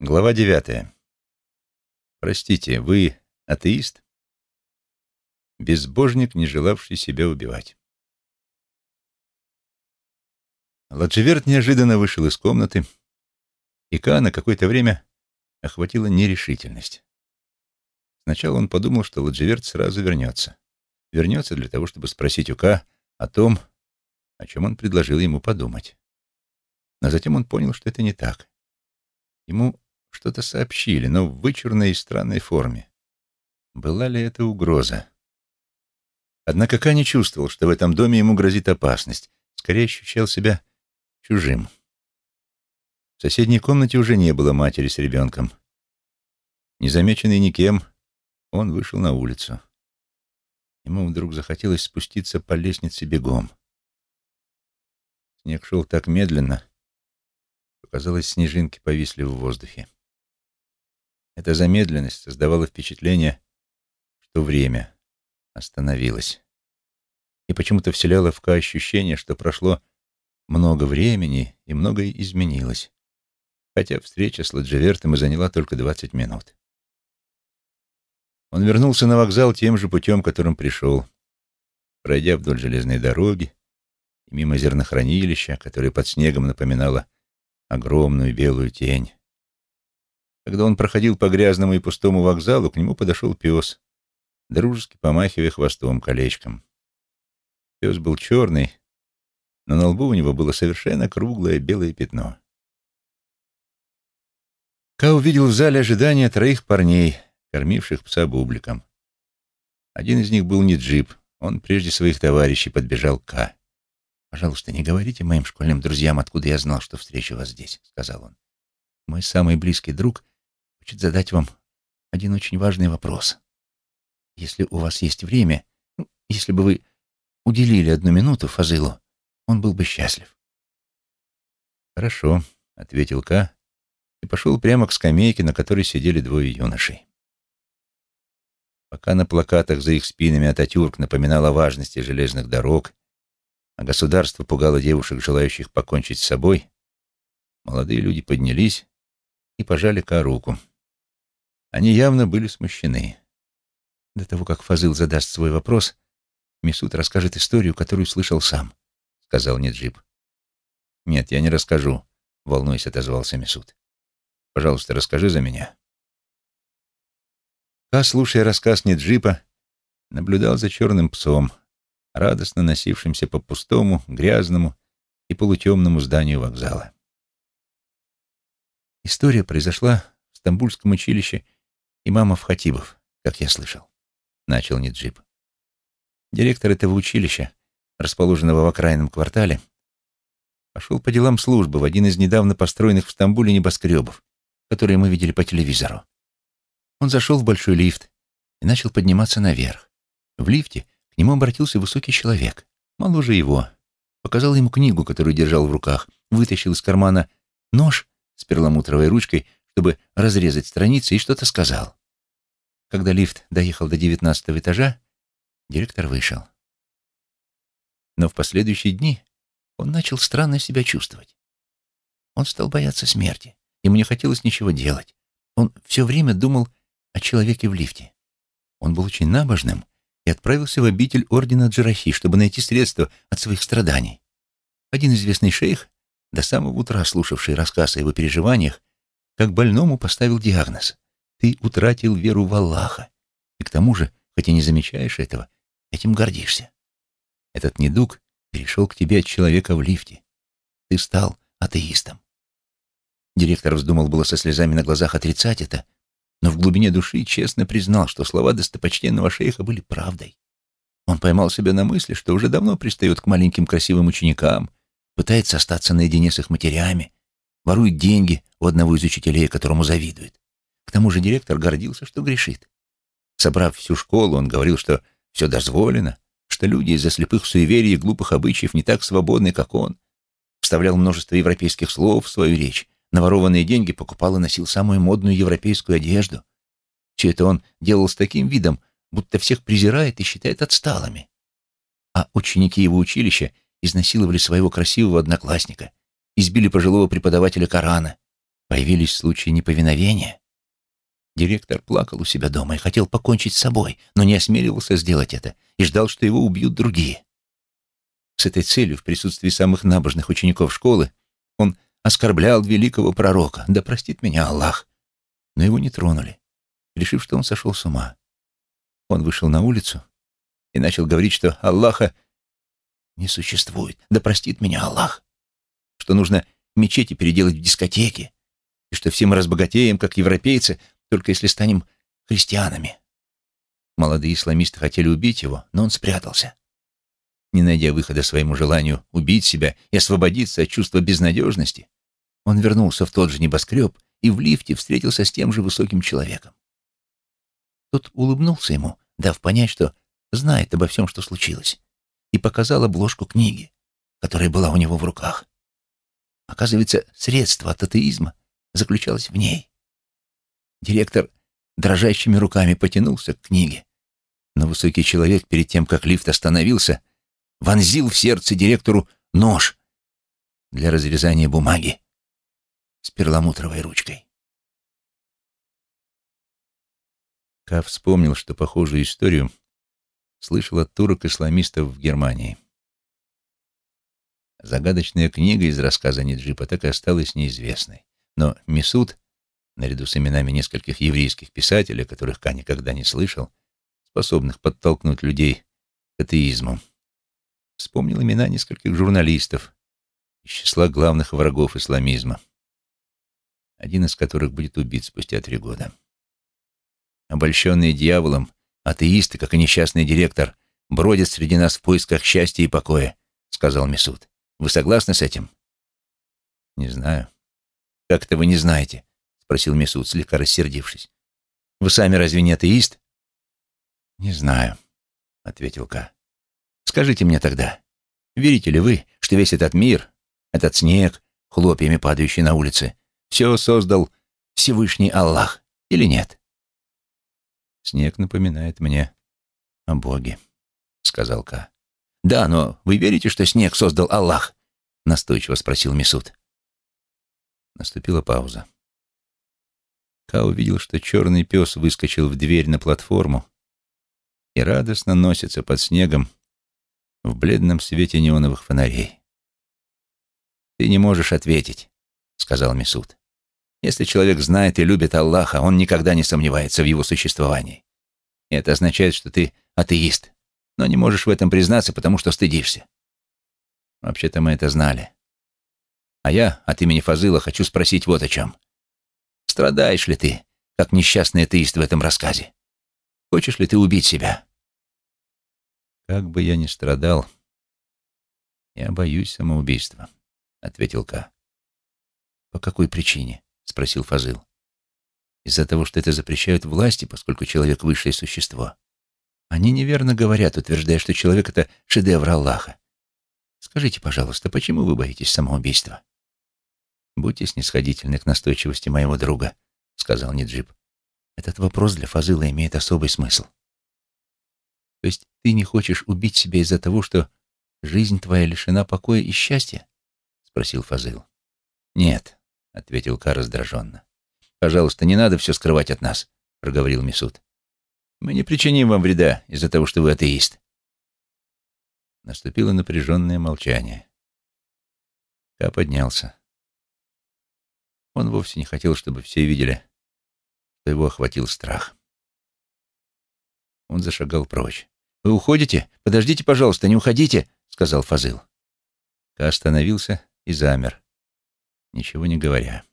Глава девятая. Простите, вы атеист? Безбожник, не желавший себя убивать. Ладживерт неожиданно вышел из комнаты, и Ка на какое-то время охватила нерешительность. Сначала он подумал, что Ладживерт сразу вернется. Вернется для того, чтобы спросить у Ка о том, о чем он предложил ему подумать. Но затем он понял, что это не так. Ему что-то сообщили, но в вычурной и странной форме. Была ли это угроза? Однако Ка не чувствовал, что в этом доме ему грозит опасность. Скорее ощущал себя чужим. В соседней комнате уже не было матери с ребенком. Незамеченный никем, он вышел на улицу. Ему вдруг захотелось спуститься по лестнице бегом. Снег шел так медленно, что, казалось, снежинки повисли в воздухе. Эта замедленность создавала впечатление, что время остановилось. И почему-то вселяла в Ка ощущение, что прошло много времени и многое изменилось, хотя встреча с Ладжевертом и заняла только двадцать минут. Он вернулся на вокзал тем же путем, которым пришел, пройдя вдоль железной дороги и мимо зернохранилища, которое под снегом напоминало огромную белую тень. Когда он проходил по грязному и пустому вокзалу, к нему подошел пес, дружески помахивая хвостом колечком. Пес был черный, но на лбу у него было совершенно круглое белое пятно. Ка увидел в зале ожидания троих парней, кормивших пса бубликом. Один из них был не джип, он прежде своих товарищей подбежал к Ка. «Пожалуйста, не говорите моим школьным друзьям, откуда я знал, что встречу вас здесь», — сказал он. «Мой самый близкий друг хочет задать вам один очень важный вопрос. Если у вас есть время, ну, если бы вы уделили одну минуту Фазылу, он был бы счастлив». «Хорошо», — ответил Ка и пошел прямо к скамейке, на которой сидели двое юношей. Пока на плакатах за их спинами Ататюрк напоминал о важности железных дорог, а государство пугало девушек, желающих покончить с собой, молодые люди поднялись и пожали Ка руку. Они явно были смущены. До того, как Фазыл задаст свой вопрос, Мисут расскажет историю, которую слышал сам, — сказал Неджип. «Нет, я не расскажу», — волнуясь, отозвался Мисут. «Пожалуйста, расскажи за меня». Ка, слушая рассказ Неджипа, наблюдал за черным псом, радостно носившимся по пустому, грязному и полутемному зданию вокзала. История произошла в Стамбульском училище имамов Хатибов, как я слышал, — начал Неджип. Директор этого училища, расположенного в окраинном квартале, пошел по делам службы в один из недавно построенных в Стамбуле небоскребов, которые мы видели по телевизору. Он зашел в большой лифт и начал подниматься наверх. В лифте к нему обратился высокий человек, моложе его. Показал ему книгу, которую держал в руках, вытащил из кармана нож с перламутровой ручкой, чтобы разрезать страницы, и что-то сказал. Когда лифт доехал до девятнадцатого этажа, директор вышел. Но в последующие дни он начал странно себя чувствовать. Он стал бояться смерти. Ему не хотелось ничего делать. Он все время думал о человеке в лифте. Он был очень набожным и отправился в обитель ордена Джарахи, чтобы найти средства от своих страданий. Один известный шейх, до самого утра слушавший рассказ о его переживаниях, как больному поставил диагноз. Ты утратил веру в Аллаха. И к тому же, хотя не замечаешь этого, этим гордишься. Этот недуг перешел к тебе от человека в лифте. Ты стал атеистом. Директор вздумал было со слезами на глазах отрицать это, но в глубине души честно признал, что слова достопочтенного шейха были правдой. Он поймал себя на мысли, что уже давно пристает к маленьким красивым ученикам, пытается остаться наедине с их матерями, ворует деньги у одного из учителей, которому завидует. К тому же директор гордился, что грешит. Собрав всю школу, он говорил, что все дозволено, что люди из-за слепых суеверий и глупых обычаев не так свободны, как он. Вставлял множество европейских слов в свою речь, на ворованные деньги покупал и носил самую модную европейскую одежду. Все это он делал с таким видом, будто всех презирает и считает отсталыми. А ученики его училища изнасиловали своего красивого одноклассника, избили пожилого преподавателя Корана, появились случаи неповиновения. Директор плакал у себя дома и хотел покончить с собой, но не осмеливался сделать это и ждал, что его убьют другие. С этой целью в присутствии самых набожных учеников школы он оскорблял великого пророка, да простит меня Аллах. Но его не тронули, решив, что он сошел с ума. Он вышел на улицу и начал говорить, что Аллаха не существует, да простит меня Аллах, что нужно мечети переделать в дискотеки, и что все мы разбогатеем, как европейцы, только если станем христианами. Молодые исламисты хотели убить его, но он спрятался. Не найдя выхода своему желанию убить себя и освободиться от чувства безнадежности, он вернулся в тот же небоскреб и в лифте встретился с тем же высоким человеком. Тот улыбнулся ему, дав понять, что знает обо всем, что случилось, и показал обложку книги, которая была у него в руках. Оказывается, средство от атеизма заключалось в ней. Директор дрожащими руками потянулся к книге, но высокий человек перед тем, как лифт остановился, вонзил в сердце директору нож для разрезания бумаги с перламутровой ручкой. Ка вспомнил, что похожую историю слышал от турок-исламистов в Германии. Загадочная книга из рассказа Ниджипа так и осталась неизвестной. Но Месуд, наряду с именами нескольких еврейских писателей, которых Ка никогда не слышал, способных подтолкнуть людей к атеизму, вспомнил имена нескольких журналистов из числа главных врагов исламизма, один из которых будет убит спустя три года. Обольщенные дьяволом, атеисты, как и несчастный директор, бродят среди нас в поисках счастья и покоя, сказал Месуд. Вы согласны с этим? Не знаю. Как это вы не знаете? спросил Месуд, слегка рассердившись. Вы сами разве не атеист? Не знаю, ответил Ка. Скажите мне тогда, верите ли вы, что весь этот мир, этот снег, хлопьями падающий на улице, все создал Всевышний Аллах или нет? Снег напоминает мне о Боге, сказал Ка. Да, но вы верите, что снег создал Аллах? Настойчиво спросил Месуд. Наступила пауза. Ка увидел, что черный пес выскочил в дверь на платформу и радостно носится под снегом в бледном свете неоновых фонарей. «Ты не можешь ответить», — сказал Месуд. «Если человек знает и любит Аллаха, он никогда не сомневается в его существовании. Это означает, что ты атеист, но не можешь в этом признаться, потому что стыдишься. Вообще-то мы это знали. А я от имени Фазыла хочу спросить вот о чем. Страдаешь ли ты, как несчастный атеист в этом рассказе? Хочешь ли ты убить себя?» «Как бы я ни страдал, я боюсь самоубийства», — ответил Ка. «По какой причине?» — спросил Фазыл. «Из-за того, что это запрещают власти, поскольку человек — высшее существо. Они неверно говорят, утверждая, что человек — это шедевр Аллаха. Скажите, пожалуйста, почему вы боитесь самоубийства?» «Будьте снисходительны к настойчивости моего друга», — сказал Ниджип. «Этот вопрос для Фазыла имеет особый смысл. То есть ты не хочешь убить себя из-за того, что жизнь твоя лишена покоя и счастья? Спросил Фазыл. Нет, ответил Ка раздраженно. Пожалуйста, не надо все скрывать от нас, проговорил Мисуд. Мы не причиним вам вреда из-за того, что вы атеист. Наступило напряженное молчание. Ка поднялся. Он вовсе не хотел, чтобы все видели, что его охватил страх. Он зашагал прочь. «Вы уходите? Подождите, пожалуйста, не уходите!» — сказал Фазыл. Ка остановился и замер, ничего не говоря.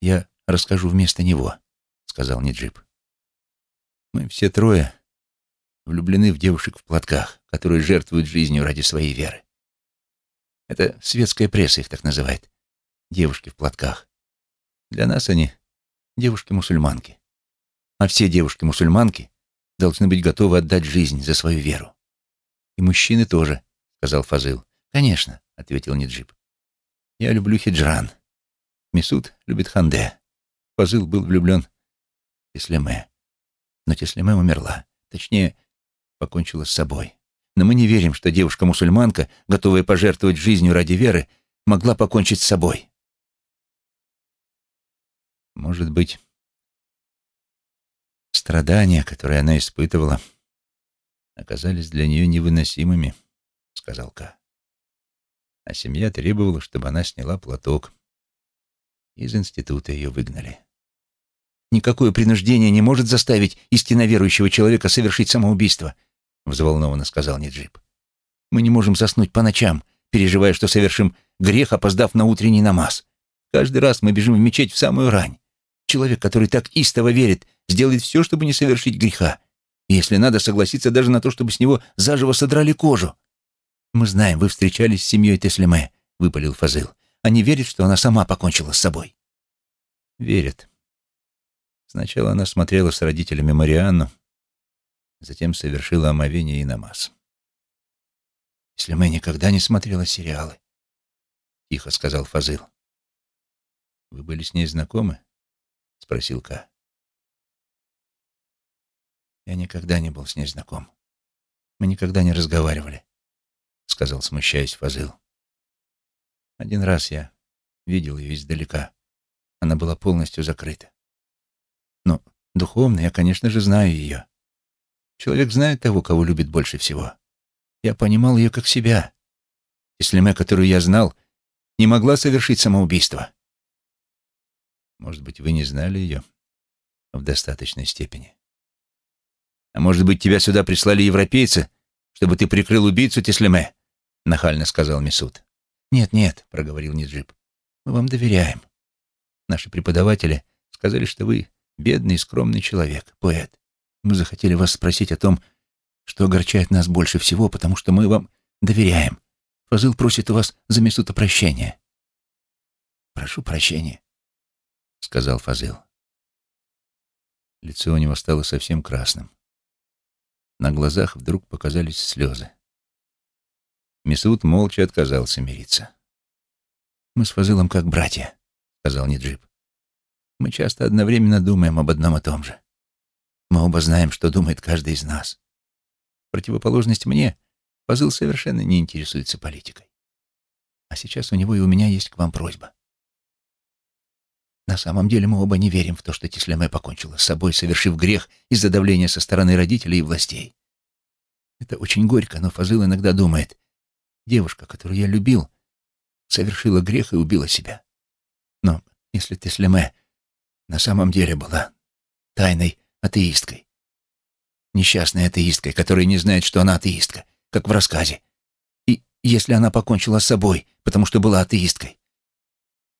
«Я расскажу вместо него», — сказал Ниджип. «Мы все трое влюблены в девушек в платках, которые жертвуют жизнью ради своей веры. Это светская пресса их так называет. Девушки в платках. Для нас они девушки-мусульманки. А все девушки-мусульманки должны быть готовы отдать жизнь за свою веру. И мужчины тоже, сказал Фазыл. Конечно, ответил Ниджип. Я люблю хиджран. Мисуд любит ханде. Фазыл был влюблен Теслеме. Но Теслеме умерла. Точнее, покончила с собой. Но мы не верим, что девушка-мусульманка, готовая пожертвовать жизнью ради веры, могла покончить с собой. Может быть, страдания, которые она испытывала, оказались для нее невыносимыми, — сказал Ка. А семья требовала, чтобы она сняла платок. Из института ее выгнали. Никакое принуждение не может заставить истинно верующего человека совершить самоубийство, — взволнованно сказал Неджип. Мы не можем заснуть по ночам, переживая, что совершим грех, опоздав на утренний намаз. Каждый раз мы бежим в мечеть в самую рань. Человек, который так истово верит, сделает все, чтобы не совершить греха. Если надо, согласиться даже на то, чтобы с него заживо содрали кожу. «Мы знаем, вы встречались с семьей Теслиме», — выпалил Фазыл. «Они верят, что она сама покончила с собой». «Верят», Сначала она смотрела с родителями Марианну, затем совершила омовение и намаз. «Если мы никогда не смотрела сериалы», — тихо сказал Фазыл. «Вы были с ней знакомы?» — спросил Ка. «Я никогда не был с ней знаком. Мы никогда не разговаривали», — сказал, смущаясь Фазыл. «Один раз я видел ее издалека. Она была полностью закрыта. Но духовно я, конечно же, знаю ее. Человек знает того, кого любит больше всего. Я понимал ее как себя. Ислиме, которую я знал, не могла совершить самоубийство. Может быть, вы не знали ее в достаточной степени. А может быть, тебя сюда прислали европейцы, чтобы ты прикрыл убийцу Теслиме? Нахально сказал Мисуд. Нет, нет, проговорил Ниджип. Мы вам доверяем. Наши преподаватели сказали, что вы Бедный скромный человек, поэт. Мы захотели вас спросить о том, что огорчает нас больше всего, потому что мы вам доверяем. Фазыл просит у вас за Месута прощения. Прошу прощения, — сказал Фазыл. Лицо у него стало совсем красным. На глазах вдруг показались слезы. Месут молча отказался мириться. «Мы с Фазылом как братья», — сказал Ниджип. Мы часто одновременно думаем об одном и том же. Мы оба знаем, что думает каждый из нас. В противоположность мне, Пазыл совершенно не интересуется политикой. А сейчас у него и у меня есть к вам просьба. На самом деле мы оба не верим в то, что Тесляме покончила с собой, совершив грех из-за давления со стороны родителей и властей. Это очень горько, но Фазыл иногда думает, девушка, которую я любил, совершила грех и убила себя. Но если Тесляме на самом деле была тайной атеисткой. Несчастной атеисткой, которая не знает, что она атеистка, как в рассказе. И если она покончила с собой, потому что была атеисткой,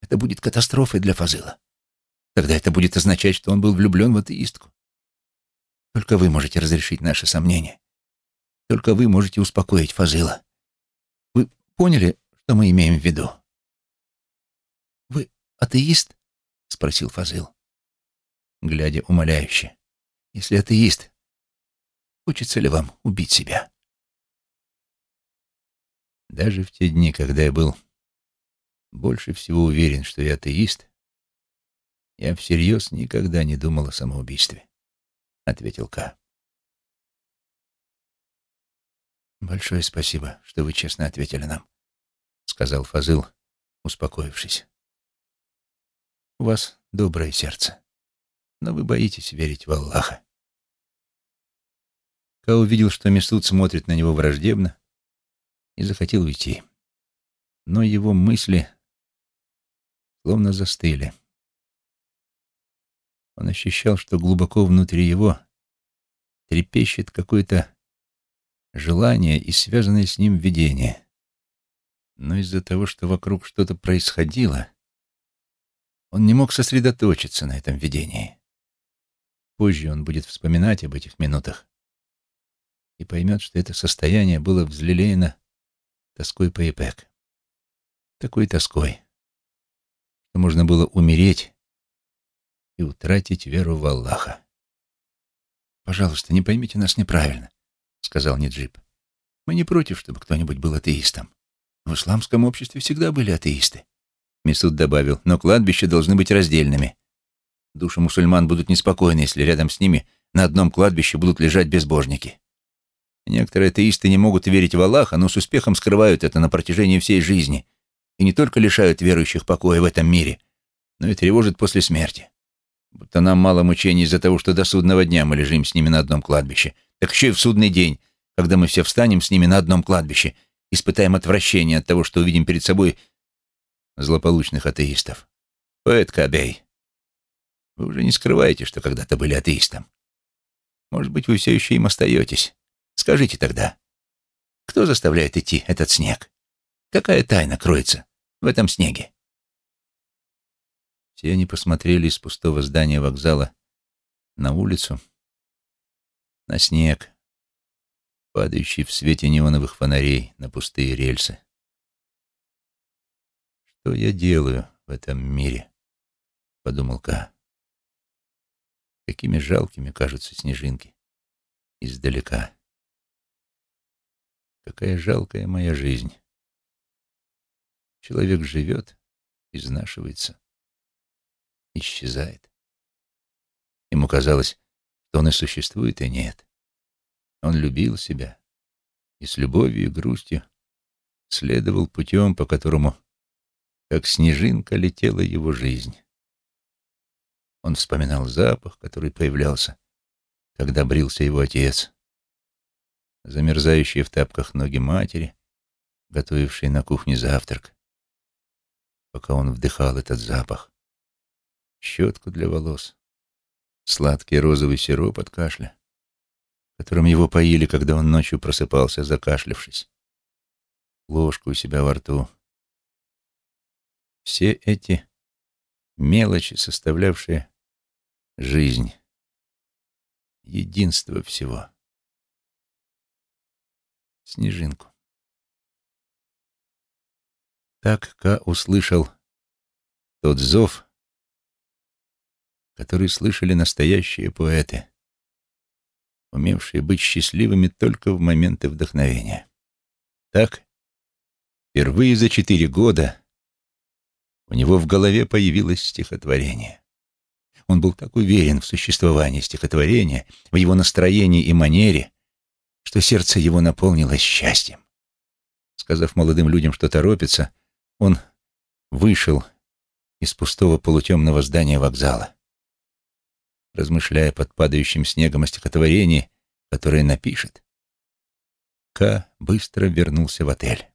это будет катастрофой для Фазыла. Тогда это будет означать, что он был влюблен в атеистку. Только вы можете разрешить наши сомнения. Только вы можете успокоить Фазыла. Вы поняли, что мы имеем в виду? «Вы атеист?» — спросил Фазыл глядя умоляюще. «Если атеист, хочется ли вам убить себя?» Даже в те дни, когда я был больше всего уверен, что я атеист, я всерьез никогда не думал о самоубийстве, — ответил Ка. «Большое спасибо, что вы честно ответили нам», — сказал Фазыл, успокоившись. «У вас доброе сердце но вы боитесь верить в Аллаха. Ка увидел, что Месуд смотрит на него враждебно и захотел уйти. Но его мысли словно застыли. Он ощущал, что глубоко внутри его трепещет какое-то желание и связанное с ним видение. Но из-за того, что вокруг что-то происходило, он не мог сосредоточиться на этом видении. Позже он будет вспоминать об этих минутах и поймет, что это состояние было взлелеяно тоской по Ипек. Такой тоской, что можно было умереть и утратить веру в Аллаха. «Пожалуйста, не поймите нас неправильно», — сказал Ниджип. «Мы не против, чтобы кто-нибудь был атеистом. В исламском обществе всегда были атеисты». Месуд добавил, «но кладбища должны быть раздельными. Души мусульман будут неспокойны, если рядом с ними на одном кладбище будут лежать безбожники. Некоторые атеисты не могут верить в Аллаха, но с успехом скрывают это на протяжении всей жизни и не только лишают верующих покоя в этом мире, но и тревожат после смерти. Будто нам мало мучений из-за того, что до судного дня мы лежим с ними на одном кладбище. Так еще и в судный день, когда мы все встанем с ними на одном кладбище, испытаем отвращение от того, что увидим перед собой злополучных атеистов. Поэт Кабей, вы уже не скрываете, что когда-то были атеистом. Может быть, вы все еще им остаетесь. Скажите тогда, кто заставляет идти этот снег? Какая тайна кроется в этом снеге? Все они посмотрели из пустого здания вокзала на улицу, на снег, падающий в свете неоновых фонарей на пустые рельсы. «Что я делаю в этом мире?» — подумал Ка. Какими жалкими кажутся снежинки издалека. Какая жалкая моя жизнь. Человек живет, изнашивается, исчезает. Ему казалось, что он и существует, и нет. Он любил себя и с любовью и грустью следовал путем, по которому, как снежинка, летела его жизнь. Он вспоминал запах, который появлялся, когда брился его отец, замерзающие в тапках ноги матери, готовившей на кухне завтрак, пока он вдыхал этот запах, щетку для волос, сладкий розовый сироп от кашля, которым его поили, когда он ночью просыпался, закашлявшись, ложку у себя во рту. Все эти мелочи, составлявшие жизнь, единство всего. Снежинку. Так Ка услышал тот зов, который слышали настоящие поэты, умевшие быть счастливыми только в моменты вдохновения. Так, впервые за четыре года у него в голове появилось стихотворение. Он был так уверен в существовании стихотворения, в его настроении и манере, что сердце его наполнилось счастьем. Сказав молодым людям, что торопится, он вышел из пустого полутемного здания вокзала. Размышляя под падающим снегом о стихотворении, которое напишет, К быстро вернулся в отель.